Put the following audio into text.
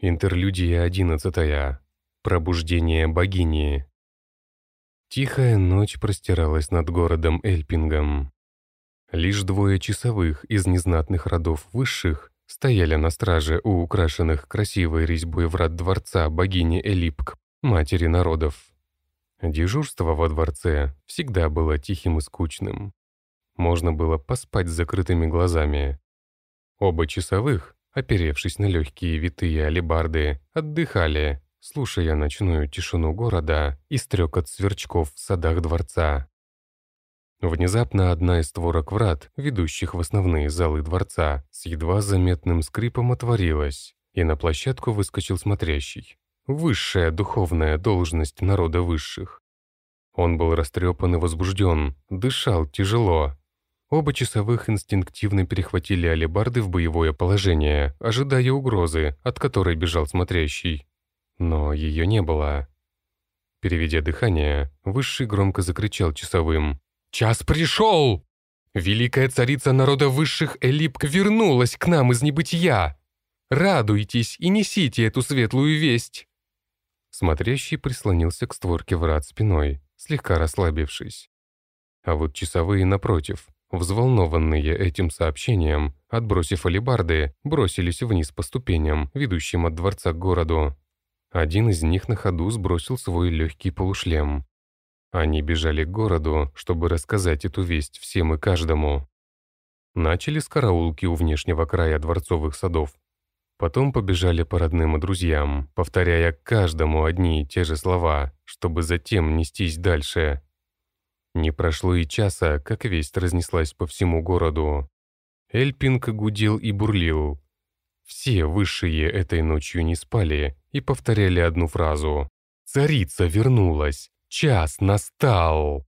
Интерлюдия одиннадцатая. Пробуждение богини. Тихая ночь простиралась над городом Эльпингом. Лишь двое часовых из незнатных родов высших стояли на страже у украшенных красивой резьбой врат дворца богини Элипк, матери народов. Дежурство во дворце всегда было тихим и скучным. Можно было поспать с закрытыми глазами. Оба часовых оперевшись на легкие витые алебарды, отдыхали, слушая ночную тишину города и стрекот сверчков в садах дворца. Внезапно одна из створок врат, ведущих в основные залы дворца, с едва заметным скрипом отворилась, и на площадку выскочил смотрящий. Высшая духовная должность народа высших. Он был растрепан и возбужден, дышал тяжело, Оба часовых инстинктивно перехватили алебарды в боевое положение, ожидая угрозы, от которой бежал смотрящий. Но ее не было. Переведя дыхание, Высший громко закричал часовым. «Час пришел! Великая царица народа высших Элипк вернулась к нам из небытия! Радуйтесь и несите эту светлую весть!» Смотрящий прислонился к створке врат спиной, слегка расслабившись. А вот часовые, напротив, Взволнованные этим сообщением, отбросив алебарды, бросились вниз по ступеням, ведущим от дворца к городу. Один из них на ходу сбросил свой легкий полушлем. Они бежали к городу, чтобы рассказать эту весть всем и каждому. Начали с караулки у внешнего края дворцовых садов. Потом побежали по родным и друзьям, повторяя каждому одни и те же слова, чтобы затем нестись дальше, не прошло и часа, как весть разнеслась по всему городу. Эльпинг гудел и бурлил. Все высшие этой ночью не спали и повторяли одну фразу. «Царица вернулась! Час настал!»